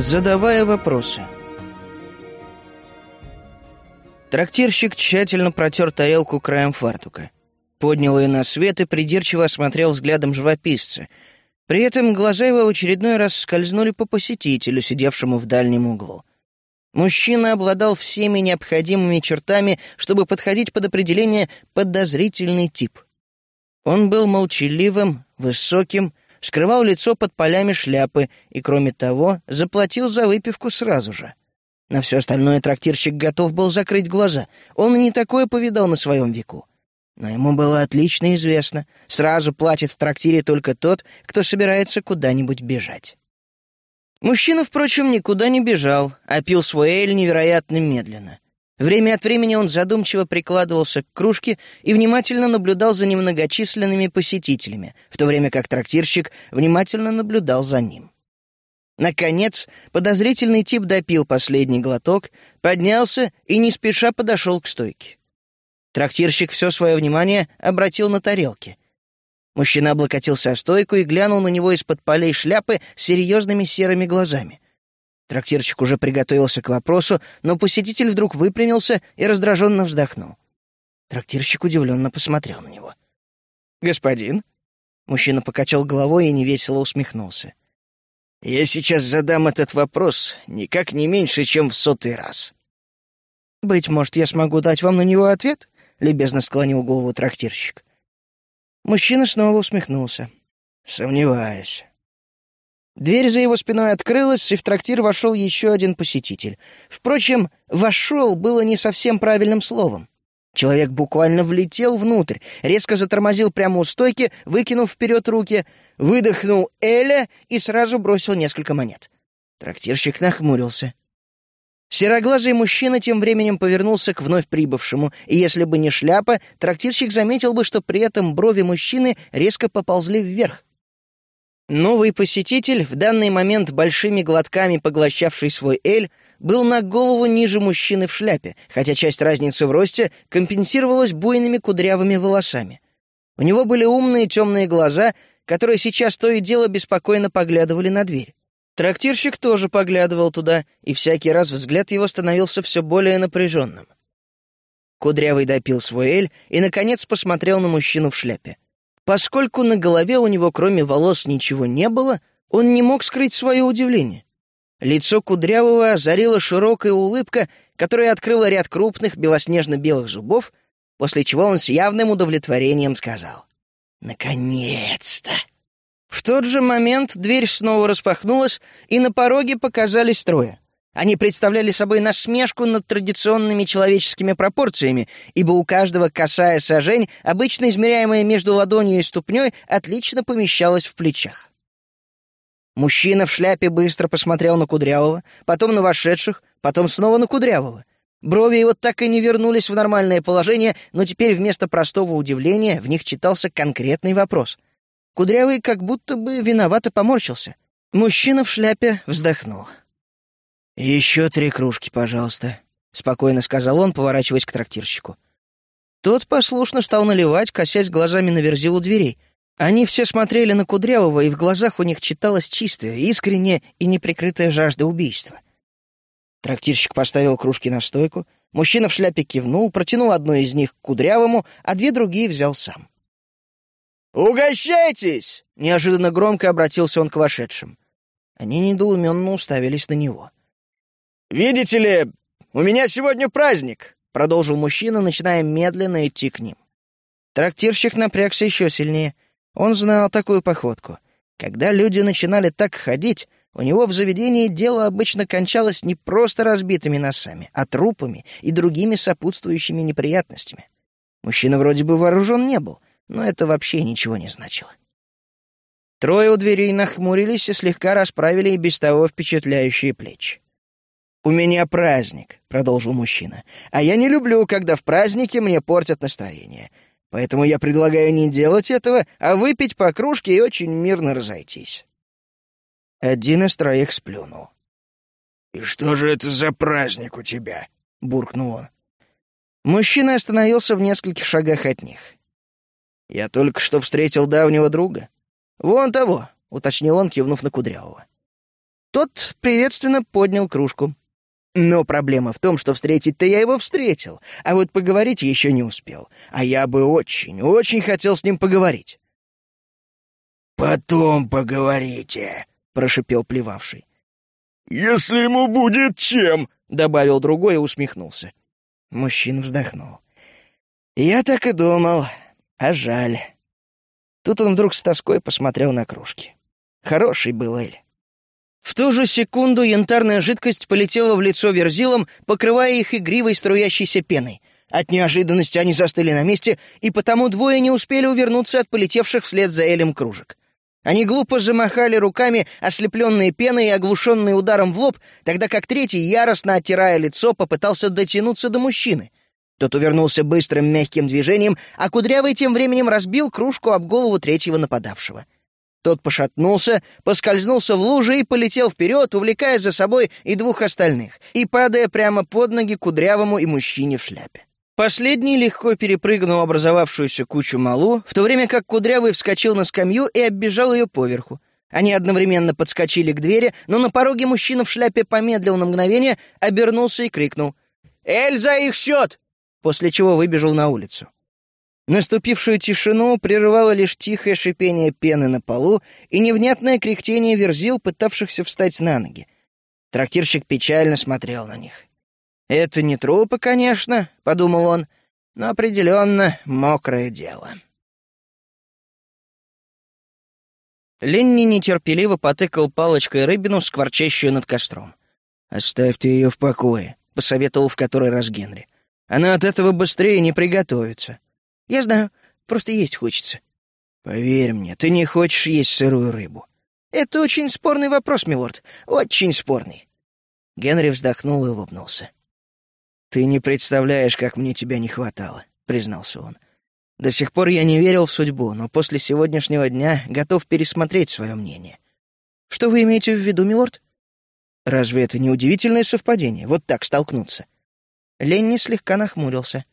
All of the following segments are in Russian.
задавая вопросы. Трактирщик тщательно протер тарелку краем фартука. Поднял ее на свет и придирчиво осмотрел взглядом живописца. При этом глаза его в очередной раз скользнули по посетителю, сидевшему в дальнем углу. Мужчина обладал всеми необходимыми чертами, чтобы подходить под определение «подозрительный тип». Он был молчаливым, высоким, скрывал лицо под полями шляпы и, кроме того, заплатил за выпивку сразу же. На все остальное трактирщик готов был закрыть глаза. Он и не такое повидал на своем веку. Но ему было отлично известно, сразу платит в трактире только тот, кто собирается куда-нибудь бежать. Мужчина, впрочем, никуда не бежал, а пил свой эль невероятно медленно. Время от времени он задумчиво прикладывался к кружке и внимательно наблюдал за немногочисленными посетителями, в то время как трактирщик внимательно наблюдал за ним. Наконец, подозрительный тип допил последний глоток, поднялся и не спеша подошел к стойке. Трактирщик все свое внимание обратил на тарелки. Мужчина облокотился о стойку и глянул на него из-под полей шляпы серьезными серыми глазами. Трактирщик уже приготовился к вопросу, но посетитель вдруг выпрямился и раздраженно вздохнул. Трактирщик удивленно посмотрел на него. «Господин?» Мужчина покачал головой и невесело усмехнулся. «Я сейчас задам этот вопрос никак не меньше, чем в сотый раз». «Быть может, я смогу дать вам на него ответ?» — любезно склонил голову трактирщик. Мужчина снова усмехнулся. «Сомневаюсь. Дверь за его спиной открылась, и в трактир вошел еще один посетитель. Впрочем, «вошел» было не совсем правильным словом. Человек буквально влетел внутрь, резко затормозил прямо у стойки, выкинув вперед руки, выдохнул «Эля» и сразу бросил несколько монет. Трактирщик нахмурился. Сероглазый мужчина тем временем повернулся к вновь прибывшему, и если бы не шляпа, трактирщик заметил бы, что при этом брови мужчины резко поползли вверх. Новый посетитель, в данный момент большими глотками поглощавший свой эль, был на голову ниже мужчины в шляпе, хотя часть разницы в росте компенсировалась буйными кудрявыми волосами. У него были умные темные глаза, которые сейчас то и дело беспокойно поглядывали на дверь. Трактирщик тоже поглядывал туда, и всякий раз взгляд его становился все более напряженным. Кудрявый допил свой эль и, наконец, посмотрел на мужчину в шляпе. Поскольку на голове у него кроме волос ничего не было, он не мог скрыть свое удивление. Лицо Кудрявого озарила широкая улыбка, которая открыла ряд крупных белоснежно-белых зубов, после чего он с явным удовлетворением сказал «Наконец-то!». В тот же момент дверь снова распахнулась, и на пороге показались трое. Они представляли собой насмешку над традиционными человеческими пропорциями, ибо у каждого косая сажень, обычно измеряемая между ладонью и ступней, отлично помещалась в плечах. Мужчина в шляпе быстро посмотрел на Кудрявого, потом на вошедших, потом снова на Кудрявого. Брови его так и не вернулись в нормальное положение, но теперь вместо простого удивления в них читался конкретный вопрос. Кудрявый как будто бы виновато поморщился. Мужчина в шляпе вздохнул. «Еще три кружки, пожалуйста», — спокойно сказал он, поворачиваясь к трактирщику. Тот послушно стал наливать, косясь глазами на верзилу дверей. Они все смотрели на Кудрявого, и в глазах у них читалась чистая, искренняя и неприкрытая жажда убийства. Трактирщик поставил кружки на стойку, мужчина в шляпе кивнул, протянул одну из них к Кудрявому, а две другие взял сам. «Угощайтесь!» — неожиданно громко обратился он к вошедшим. Они недоуменно уставились на него. «Видите ли, у меня сегодня праздник», — продолжил мужчина, начиная медленно идти к ним. Трактирщик напрягся еще сильнее. Он знал такую походку. Когда люди начинали так ходить, у него в заведении дело обычно кончалось не просто разбитыми носами, а трупами и другими сопутствующими неприятностями. Мужчина вроде бы вооружен не был, но это вообще ничего не значило. Трое у дверей нахмурились и слегка расправили и без того впечатляющие плечи. «У меня праздник», — продолжил мужчина. «А я не люблю, когда в празднике мне портят настроение. Поэтому я предлагаю не делать этого, а выпить по кружке и очень мирно разойтись». Один из троих сплюнул. «И что же это за праздник у тебя?» — буркнул он. Мужчина остановился в нескольких шагах от них. «Я только что встретил давнего друга. Вон того», — уточнил он, кивнув на Кудрявого. Тот приветственно поднял кружку. Но проблема в том, что встретить-то я его встретил, а вот поговорить еще не успел. А я бы очень, очень хотел с ним поговорить. «Потом поговорите», — прошипел плевавший. «Если ему будет чем», — добавил другой и усмехнулся. Мужчина вздохнул. «Я так и думал. А жаль». Тут он вдруг с тоской посмотрел на кружки. Хороший был Эль. В ту же секунду янтарная жидкость полетела в лицо верзилам, покрывая их игривой струящейся пеной. От неожиданности они застыли на месте, и потому двое не успели увернуться от полетевших вслед за Элем кружек. Они глупо замахали руками, ослепленные пеной и оглушенные ударом в лоб, тогда как третий, яростно оттирая лицо, попытался дотянуться до мужчины. Тот увернулся быстрым мягким движением, а Кудрявый тем временем разбил кружку об голову третьего нападавшего. Тот пошатнулся, поскользнулся в луже и полетел вперед, увлекая за собой и двух остальных, и падая прямо под ноги Кудрявому и мужчине в шляпе. Последний легко перепрыгнул образовавшуюся кучу малу, в то время как Кудрявый вскочил на скамью и оббежал ее поверху. Они одновременно подскочили к двери, но на пороге мужчина в шляпе помедлил на мгновение, обернулся и крикнул «Эльза, их счет!» после чего выбежал на улицу. Наступившую тишину прерывало лишь тихое шипение пены на полу и невнятное кряхтение верзил, пытавшихся встать на ноги. Трактирщик печально смотрел на них. «Это не трупы, конечно», — подумал он, — «но определенно мокрое дело». Ленни нетерпеливо потыкал палочкой рыбину, скворчащую над костром. «Оставьте ее в покое», — посоветовал в который раз Генри. «Она от этого быстрее не приготовится». «Я знаю, просто есть хочется». «Поверь мне, ты не хочешь есть сырую рыбу». «Это очень спорный вопрос, милорд, очень спорный». Генри вздохнул и улыбнулся. «Ты не представляешь, как мне тебя не хватало», — признался он. «До сих пор я не верил в судьбу, но после сегодняшнего дня готов пересмотреть свое мнение». «Что вы имеете в виду, милорд?» «Разве это не удивительное совпадение, вот так столкнуться?» Ленни слегка нахмурился.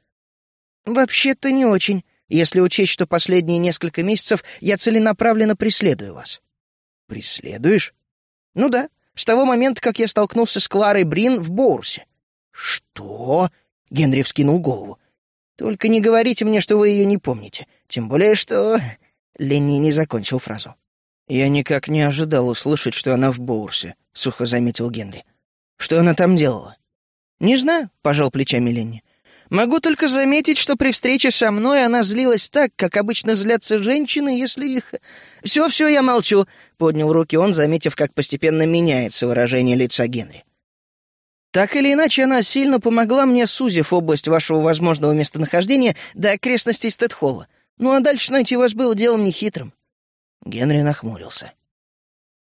«Вообще-то не очень, если учесть, что последние несколько месяцев я целенаправленно преследую вас». «Преследуешь?» «Ну да, с того момента, как я столкнулся с Кларой Брин в Боурсе. «Что?» — Генри вскинул голову. «Только не говорите мне, что вы ее не помните. Тем более, что...» Ленни не закончил фразу. «Я никак не ожидал услышать, что она в Боурсе», — сухо заметил Генри. «Что она там делала?» «Не знаю», — пожал плечами Ленни. «Могу только заметить, что при встрече со мной она злилась так, как обычно злятся женщины, если их...» «Все-все, я молчу», — поднял руки он, заметив, как постепенно меняется выражение лица Генри. Так или иначе, она сильно помогла мне, сузив область вашего возможного местонахождения до окрестностей Стэтхолла. Ну а дальше найти вас было делом нехитрым». Генри нахмурился.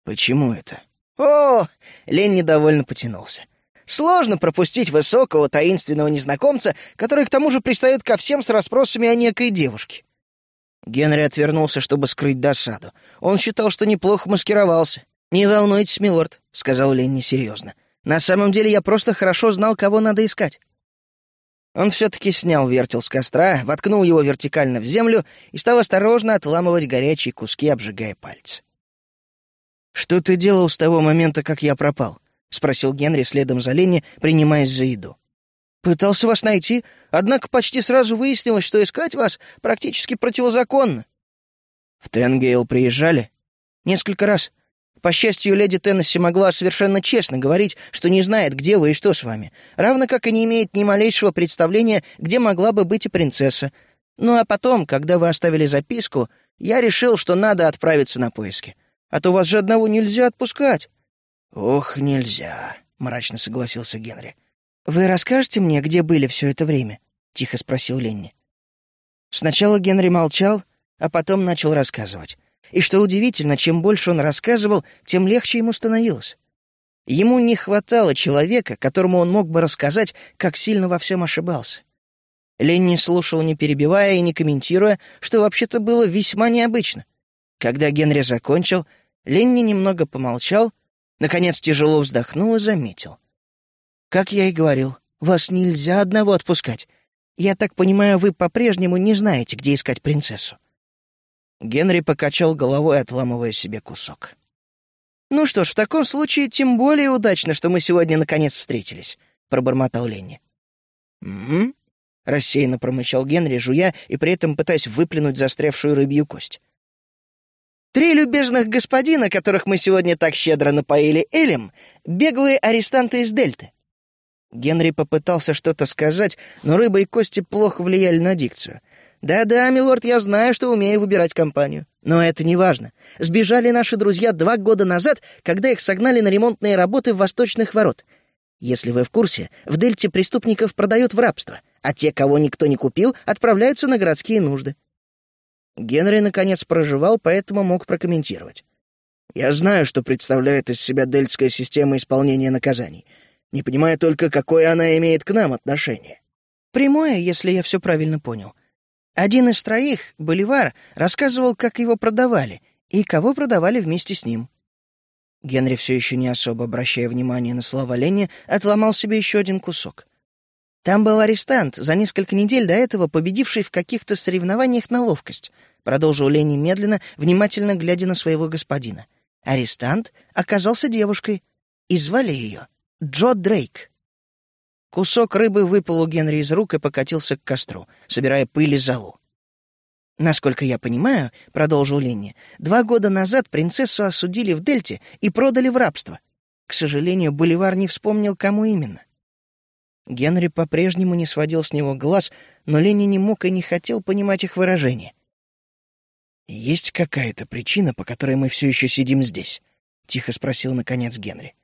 «Почему это?» «О!» — Лен недовольно потянулся. «Сложно пропустить высокого таинственного незнакомца, который к тому же пристает ко всем с расспросами о некой девушке». Генри отвернулся, чтобы скрыть досаду. Он считал, что неплохо маскировался. «Не волнуйтесь, милорд», — сказал Ленни серьезно. На самом деле я просто хорошо знал, кого надо искать. Он все-таки снял вертел с костра, воткнул его вертикально в землю и стал осторожно отламывать горячие куски, обжигая пальцы. «Что ты делал с того момента, как я пропал?» — спросил Генри следом за Ленни, принимаясь за еду. «Пытался вас найти, однако почти сразу выяснилось, что искать вас практически противозаконно». «В Тенгейл приезжали?» «Несколько раз. По счастью, леди Теннесси могла совершенно честно говорить, что не знает, где вы и что с вами, равно как и не имеет ни малейшего представления, где могла бы быть и принцесса. Ну а потом, когда вы оставили записку, я решил, что надо отправиться на поиски. А то вас же одного нельзя отпускать». «Ох, нельзя», — мрачно согласился Генри. «Вы расскажете мне, где были все это время?» — тихо спросил Ленни. Сначала Генри молчал, а потом начал рассказывать. И что удивительно, чем больше он рассказывал, тем легче ему становилось. Ему не хватало человека, которому он мог бы рассказать, как сильно во всем ошибался. Ленни слушал, не перебивая и не комментируя, что вообще-то было весьма необычно. Когда Генри закончил, Ленни немного помолчал, наконец тяжело вздохнул и заметил. «Как я и говорил, вас нельзя одного отпускать. Я так понимаю, вы по-прежнему не знаете, где искать принцессу». Генри покачал головой, отламывая себе кусок. «Ну что ж, в таком случае тем более удачно, что мы сегодня наконец встретились», — пробормотал Ленни. «Угу», — рассеянно промычал Генри, жуя и при этом пытаясь выплюнуть застрявшую рыбью кость. «Три любезных господина, которых мы сегодня так щедро напоили Элем, беглые арестанты из Дельты». Генри попытался что-то сказать, но рыба и кости плохо влияли на дикцию. «Да-да, милорд, я знаю, что умею выбирать компанию. Но это не важно. Сбежали наши друзья два года назад, когда их согнали на ремонтные работы в Восточных ворот. Если вы в курсе, в Дельте преступников продают в рабство, а те, кого никто не купил, отправляются на городские нужды». Генри, наконец, проживал, поэтому мог прокомментировать. «Я знаю, что представляет из себя дельтская система исполнения наказаний. Не понимаю только, какое она имеет к нам отношение». «Прямое, если я все правильно понял. Один из троих, Боливар, рассказывал, как его продавали и кого продавали вместе с ним. Генри, все еще не особо обращая внимание на слова Ленни, отломал себе еще один кусок. Там был арестант, за несколько недель до этого победивший в каких-то соревнованиях на ловкость, продолжил Ленни медленно, внимательно глядя на своего господина. Арестант оказался девушкой, и звали ее Джо Дрейк. Кусок рыбы выпал у Генри из рук и покатился к костру, собирая пыль и золу. «Насколько я понимаю, — продолжил Ленни, — два года назад принцессу осудили в Дельте и продали в рабство. К сожалению, Боливар не вспомнил, кому именно». Генри по-прежнему не сводил с него глаз, но Ленни не мог и не хотел понимать их выражение. «Есть какая-то причина, по которой мы все еще сидим здесь?» — тихо спросил, наконец, Генри.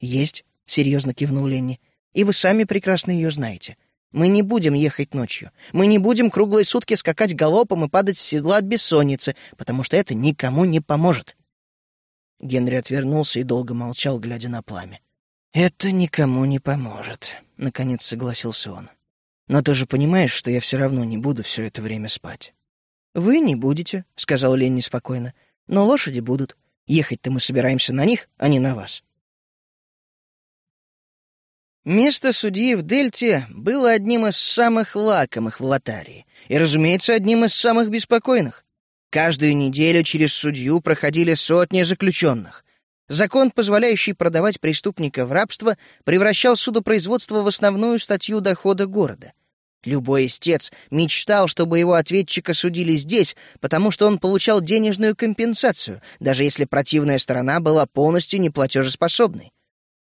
«Есть», — серьезно кивнул Ленни. И вы сами прекрасно ее знаете. Мы не будем ехать ночью. Мы не будем круглые сутки скакать галопом и падать с седла от бессонницы, потому что это никому не поможет. Генри отвернулся и долго молчал, глядя на пламя. «Это никому не поможет», — наконец согласился он. «Но ты же понимаешь, что я все равно не буду все это время спать». «Вы не будете», — сказал Ленни спокойно. «Но лошади будут. Ехать-то мы собираемся на них, а не на вас. Место судьи в Дельте было одним из самых лакомых в Лотарии и, разумеется, одним из самых беспокойных. Каждую неделю через судью проходили сотни заключенных. Закон, позволяющий продавать преступника в рабство, превращал судопроизводство в основную статью дохода города. Любой истец мечтал, чтобы его ответчика судили здесь, потому что он получал денежную компенсацию, даже если противная сторона была полностью неплатежеспособной.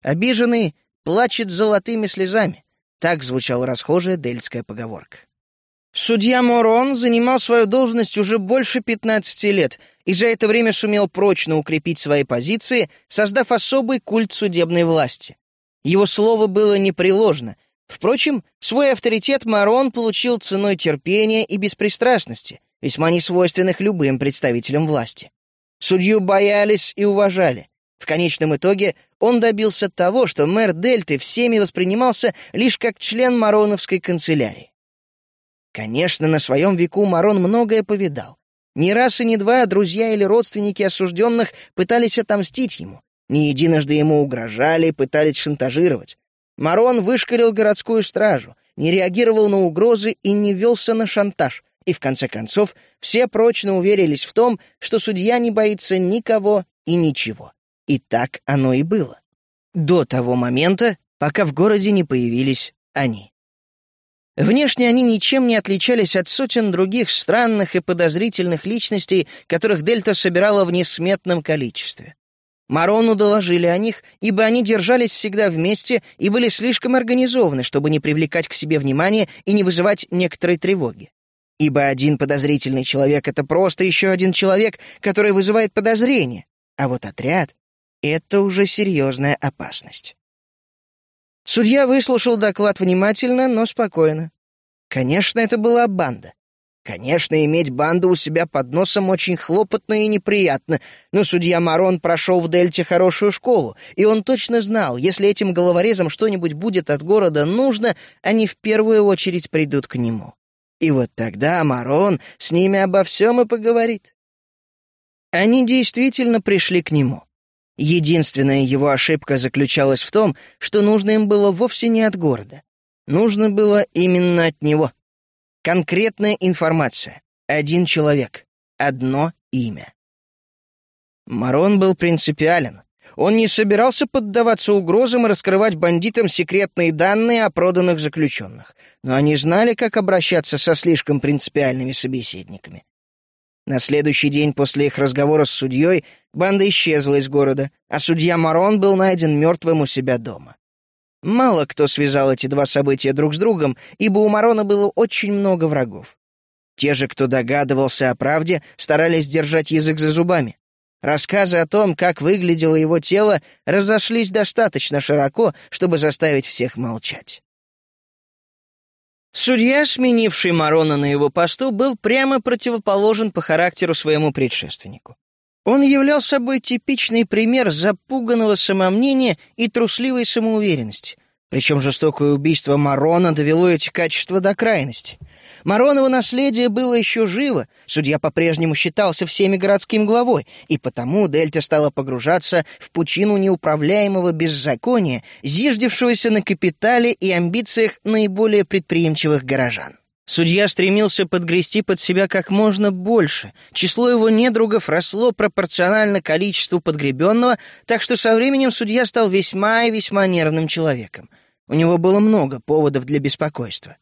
Обиженный плачет золотыми слезами. Так звучала расхожая дельтская поговорка. Судья Морон занимал свою должность уже больше 15 лет и за это время сумел прочно укрепить свои позиции, создав особый культ судебной власти. Его слово было непреложно. Впрочем, свой авторитет Морон получил ценой терпения и беспристрастности, весьма несвойственных любым представителям власти. Судью боялись и уважали. В конечном итоге он добился того, что мэр Дельты всеми воспринимался лишь как член Мароновской канцелярии. Конечно, на своем веку Марон многое повидал. Ни раз и ни два друзья или родственники осужденных пытались отомстить ему. Не единожды ему угрожали, пытались шантажировать. Марон вышкалил городскую стражу, не реагировал на угрозы и не велся на шантаж. И в конце концов все прочно уверились в том, что судья не боится никого и ничего. И так оно и было. До того момента, пока в городе не появились они. Внешне они ничем не отличались от сотен других странных и подозрительных личностей, которых Дельта собирала в несметном количестве. Марону доложили о них, ибо они держались всегда вместе и были слишком организованы, чтобы не привлекать к себе внимания и не вызывать некоторой тревоги. Ибо один подозрительный человек — это просто еще один человек, который вызывает подозрение, а вот отряд это уже серьезная опасность. Судья выслушал доклад внимательно, но спокойно. Конечно, это была банда. Конечно, иметь банду у себя под носом очень хлопотно и неприятно, но судья Марон прошел в Дельте хорошую школу, и он точно знал, если этим головорезам что-нибудь будет от города нужно, они в первую очередь придут к нему. И вот тогда Марон с ними обо всем и поговорит. Они действительно пришли к нему. Единственная его ошибка заключалась в том, что нужно им было вовсе не от города. Нужно было именно от него. Конкретная информация. Один человек. Одно имя. Марон был принципиален. Он не собирался поддаваться угрозам и раскрывать бандитам секретные данные о проданных заключенных, но они знали, как обращаться со слишком принципиальными собеседниками. На следующий день после их разговора с судьей банда исчезла из города, а судья Марон был найден мертвым у себя дома. Мало кто связал эти два события друг с другом, ибо у Марона было очень много врагов. Те же, кто догадывался о правде, старались держать язык за зубами. Рассказы о том, как выглядело его тело, разошлись достаточно широко, чтобы заставить всех молчать. Судья, сменивший Марона на его посту, был прямо противоположен по характеру своему предшественнику. Он являл собой типичный пример запуганного самомнения и трусливой самоуверенности. Причем жестокое убийство Марона довело эти качества до крайности. Мароново наследие было еще живо, судья по-прежнему считался всеми городским главой, и потому Дельта стала погружаться в пучину неуправляемого беззакония, зиждевшегося на капитале и амбициях наиболее предприимчивых горожан. Судья стремился подгрести под себя как можно больше. Число его недругов росло пропорционально количеству подгребенного, так что со временем судья стал весьма и весьма нервным человеком. У него было много поводов для беспокойства.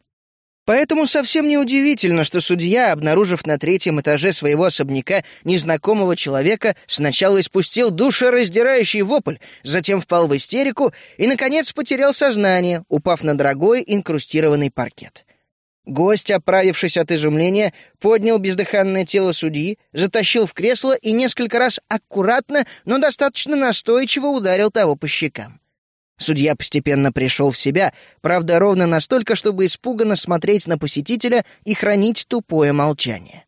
Поэтому совсем неудивительно, что судья, обнаружив на третьем этаже своего особняка незнакомого человека, сначала испустил душераздирающий вопль, затем впал в истерику и, наконец, потерял сознание, упав на дорогой инкрустированный паркет. Гость, оправившись от изумления, поднял бездыханное тело судьи, затащил в кресло и несколько раз аккуратно, но достаточно настойчиво ударил того по щекам. Судья постепенно пришел в себя, правда, ровно настолько, чтобы испуганно смотреть на посетителя и хранить тупое молчание.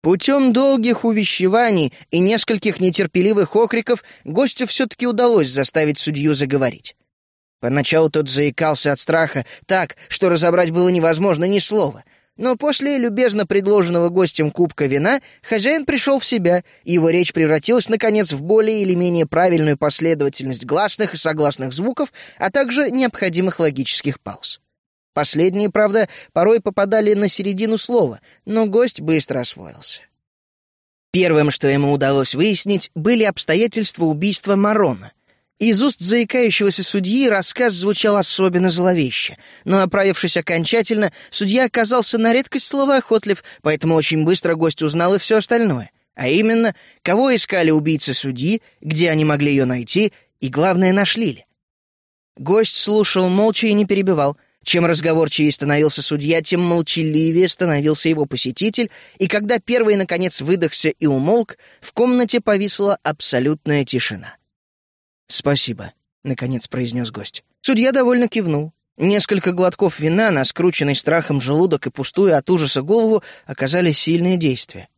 Путем долгих увещеваний и нескольких нетерпеливых окриков гостю все-таки удалось заставить судью заговорить. Поначалу тот заикался от страха так, что разобрать было невозможно ни слова. Но после любезно предложенного гостем кубка вина хозяин пришел в себя, и его речь превратилась, наконец, в более или менее правильную последовательность гласных и согласных звуков, а также необходимых логических пауз. Последние, правда, порой попадали на середину слова, но гость быстро освоился. Первым, что ему удалось выяснить, были обстоятельства убийства Марона — из уст заикающегося судьи рассказ звучал особенно зловеще, но, оправившись окончательно, судья оказался на редкость словоохотлив, поэтому очень быстро гость узнал и все остальное. А именно, кого искали убийцы судьи, где они могли ее найти, и, главное, нашли ли. Гость слушал молча и не перебивал. Чем разговорчивее становился судья, тем молчаливее становился его посетитель, и когда первый, наконец, выдохся и умолк, в комнате повисла абсолютная тишина. «Спасибо», — наконец произнес гость. Судья довольно кивнул. Несколько глотков вина на скрученный страхом желудок и пустую от ужаса голову оказали сильные действия.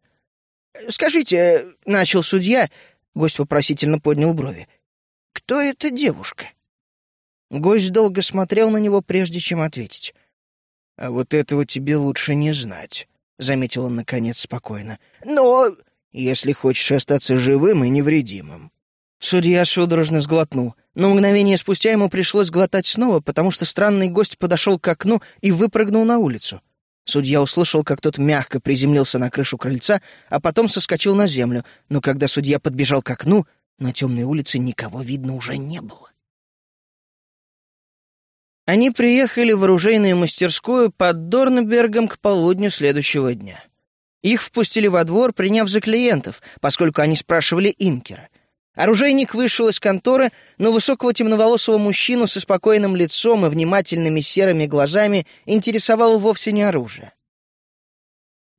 «Скажите», — начал судья, — гость вопросительно поднял брови, — «кто эта девушка?» Гость долго смотрел на него, прежде чем ответить. «А вот этого тебе лучше не знать», — заметил он, наконец, спокойно. «Но...» «Если хочешь остаться живым и невредимым». Судья судорожно сглотнул, но мгновение спустя ему пришлось глотать снова, потому что странный гость подошел к окну и выпрыгнул на улицу. Судья услышал, как тот мягко приземлился на крышу крыльца, а потом соскочил на землю, но когда судья подбежал к окну, на темной улице никого видно уже не было. Они приехали в оружейную мастерскую под Дорнбергом к полудню следующего дня. Их впустили во двор, приняв за клиентов, поскольку они спрашивали Инкера. Оружейник вышел из конторы, но высокого темноволосого мужчину со спокойным лицом и внимательными серыми глазами интересовало вовсе не оружие.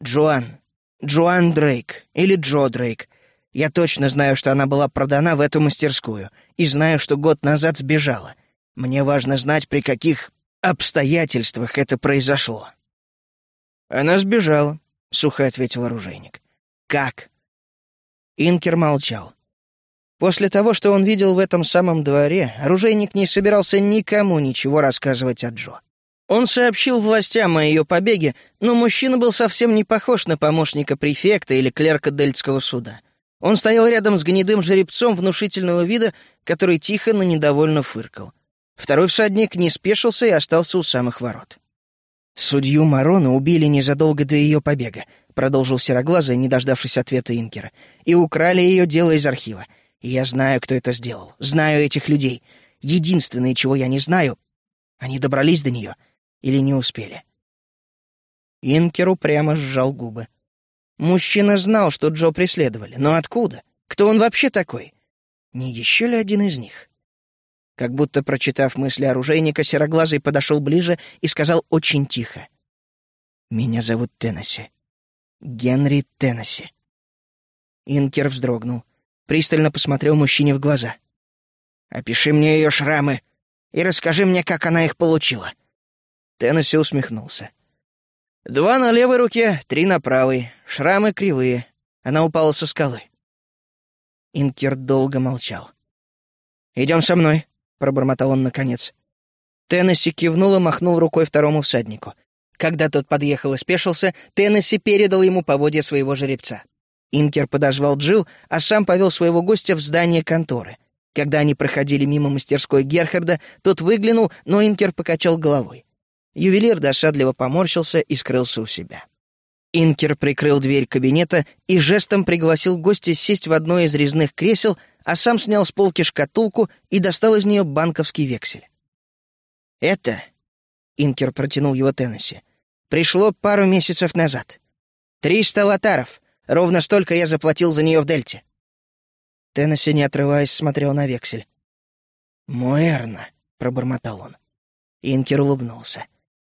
«Джоан. Джоан Дрейк. Или Джо Дрейк. Я точно знаю, что она была продана в эту мастерскую, и знаю, что год назад сбежала. Мне важно знать, при каких обстоятельствах это произошло». «Она сбежала», — сухо ответил оружейник. «Как?» Инкер молчал. После того, что он видел в этом самом дворе, оружейник не собирался никому ничего рассказывать о Джо. Он сообщил властям о ее побеге, но мужчина был совсем не похож на помощника префекта или клерка Дельтского суда. Он стоял рядом с гнедым жеребцом внушительного вида, который тихо, но недовольно фыркал. Второй всадник не спешился и остался у самых ворот. «Судью Марона убили незадолго до ее побега», — продолжил Сероглазый, не дождавшись ответа Инкера, — «и украли ее дело из архива. Я знаю, кто это сделал. Знаю этих людей. Единственное, чего я не знаю, они добрались до нее или не успели». Инкеру прямо сжал губы. Мужчина знал, что Джо преследовали, но откуда? Кто он вообще такой? Не еще ли один из них? Как будто, прочитав мысли оружейника, Сероглазый подошел ближе и сказал очень тихо. «Меня зовут Теннесси. Генри Теннесси». Инкер вздрогнул, пристально посмотрел мужчине в глаза. «Опиши мне ее шрамы и расскажи мне, как она их получила». Теннесси усмехнулся. «Два на левой руке, три на правой. Шрамы кривые. Она упала со скалы». Инкер долго молчал. «Идем со мной», — пробормотал он наконец. Теннесси кивнул и махнул рукой второму всаднику. Когда тот подъехал и спешился, Теннесси передал ему поводья своего жеребца. Инкер подозвал Джил, а сам повел своего гостя в здание конторы. Когда они проходили мимо мастерской Герхарда, тот выглянул, но Инкер покачал головой. Ювелир досадливо поморщился и скрылся у себя. Инкер прикрыл дверь кабинета и жестом пригласил гостя сесть в одно из резных кресел, а сам снял с полки шкатулку и достал из нее банковский вексель. «Это...» — Инкер протянул его Теннесси. «Пришло пару месяцев назад. Триста лотаров. Ровно столько я заплатил за нее в Дельте». Теннесси, не отрываясь, смотрел на вексель. «Муэрна», — пробормотал он. Инкер улыбнулся.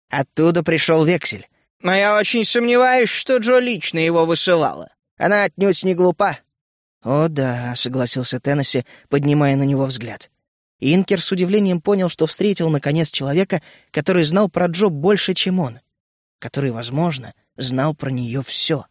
«Оттуда пришел вексель. Но я очень сомневаюсь, что Джо лично его высылала. Она отнюдь не глупа». «О да», — согласился Теннесси, поднимая на него взгляд. Инкер с удивлением понял, что встретил, наконец, человека, который знал про Джо больше, чем он, который, возможно, знал про нее все.